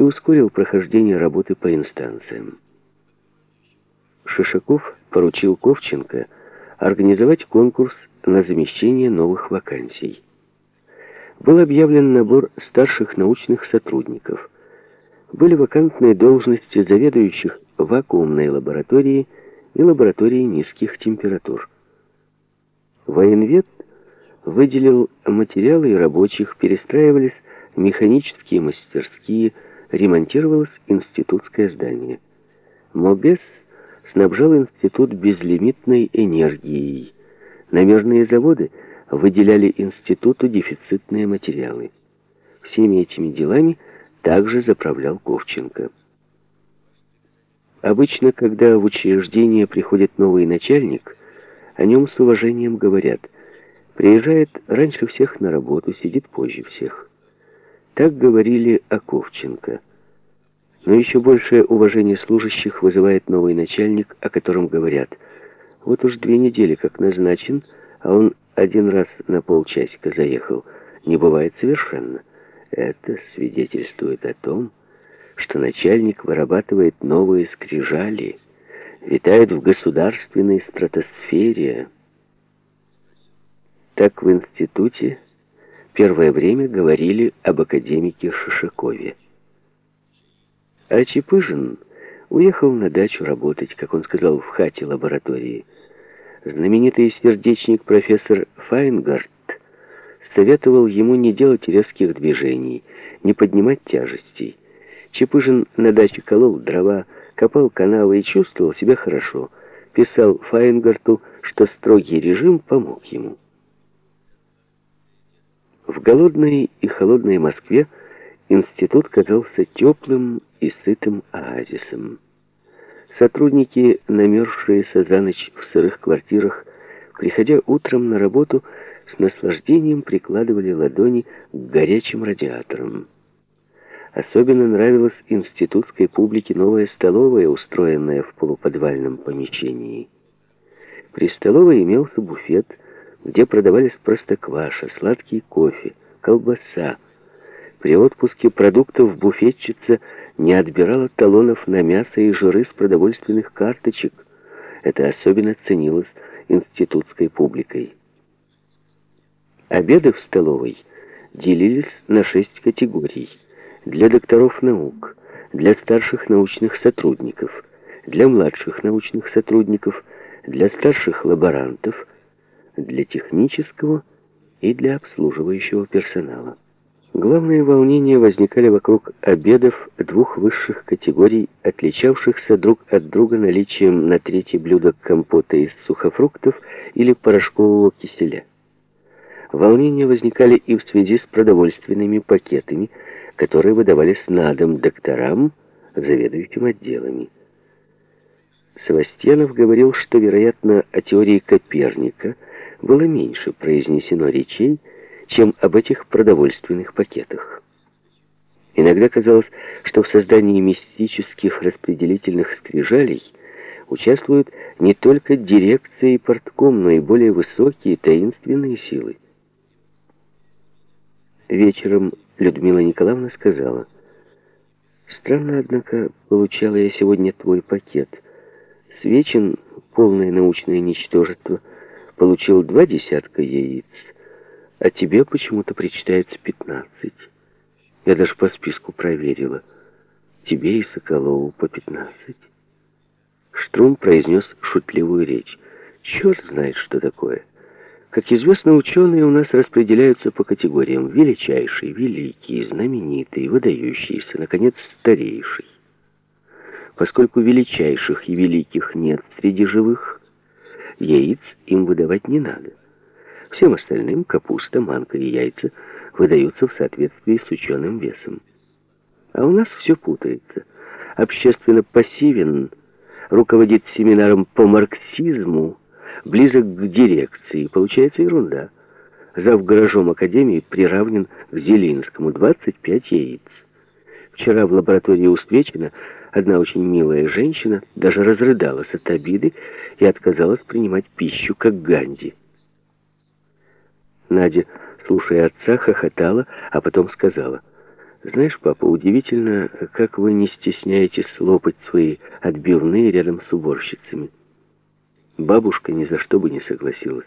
и ускорил прохождение работы по инстанциям. Шишаков поручил Ковченко организовать конкурс на замещение новых вакансий. Был объявлен набор старших научных сотрудников. Были вакантные должности заведующих вакуумной лабораторией и лабораторией низких температур. Военвед выделил материалы и рабочих, перестраивались механические мастерские, ремонтировалось институтское здание. МОГЭС снабжал институт безлимитной энергией. Намежные заводы выделяли институту дефицитные материалы. Всеми этими делами также заправлял Ковченко. Обычно, когда в учреждение приходит новый начальник, о нем с уважением говорят. Приезжает раньше всех на работу, сидит позже всех. Так говорили о Ковченко. Но еще большее уважение служащих вызывает новый начальник, о котором говорят. Вот уж две недели как назначен, а он один раз на полчасика заехал. Не бывает совершенно. Это свидетельствует о том, что начальник вырабатывает новые скрижали, витает в государственной стратосфере. Так в институте первое время говорили об академике Шишакове. А Чепыжин уехал на дачу работать, как он сказал, в хате лаборатории. Знаменитый сердечник профессор Файнгард советовал ему не делать резких движений, не поднимать тяжестей. Чепыжин на даче колол дрова, копал канавы и чувствовал себя хорошо. Писал Файнгарту, что строгий режим помог ему. Голодной и холодной Москве институт казался теплым и сытым оазисом. Сотрудники, намерзшиеся за ночь в сырых квартирах, приходя утром на работу, с наслаждением прикладывали ладони к горячим радиаторам. Особенно нравилась институтской публике новая столовая, устроенная в полуподвальном помещении. При столовой имелся буфет, где продавались простокваша, сладкий кофе, колбаса, при отпуске продуктов буфетчица не отбирала талонов на мясо и жиры с продовольственных карточек. Это особенно ценилось институтской публикой. Обеды в столовой делились на шесть категорий. Для докторов наук, для старших научных сотрудников, для младших научных сотрудников, для старших лаборантов, для технического и для обслуживающего персонала. Главные волнения возникали вокруг обедов двух высших категорий, отличавшихся друг от друга наличием на третье блюдо компота из сухофруктов или порошкового киселя. Волнения возникали и в связи с продовольственными пакетами, которые выдавались на дом докторам, заведующим отделами. Савастьянов говорил, что, вероятно, о теории Коперника было меньше произнесено речей, чем об этих продовольственных пакетах. Иногда казалось, что в создании мистических распределительных скрижалей участвуют не только дирекция и портком, но и более высокие таинственные силы. Вечером Людмила Николаевна сказала, «Странно, однако, получала я сегодня твой пакет. Свечин, полное научное ничтожество, получил два десятка яиц, а тебе почему-то причитается пятнадцать. Я даже по списку проверила. Тебе и Соколову по пятнадцать. Штрум произнес шутливую речь. Черт знает, что такое. Как известно, ученые у нас распределяются по категориям. Величайший, великий, знаменитый, выдающийся, наконец, старейший. Поскольку величайших и великих нет среди живых, яиц им выдавать не надо. Всем остальным капуста, манка и яйца выдаются в соответствии с ученым весом. А у нас все путается. Общественно пассивен, руководит семинаром по марксизму, близок к дирекции. Получается ерунда. Зав гаражом Академии приравнен к Зелинскому. 25 яиц. Вчера в лаборатории у Свечина одна очень милая женщина даже разрыдалась от обиды и отказалась принимать пищу, как Ганди. Надя, слушая отца, хохотала, а потом сказала, Знаешь, папа, удивительно, как вы не стесняетесь слопать свои отбивные рядом с уборщицами. Бабушка ни за что бы не согласилась.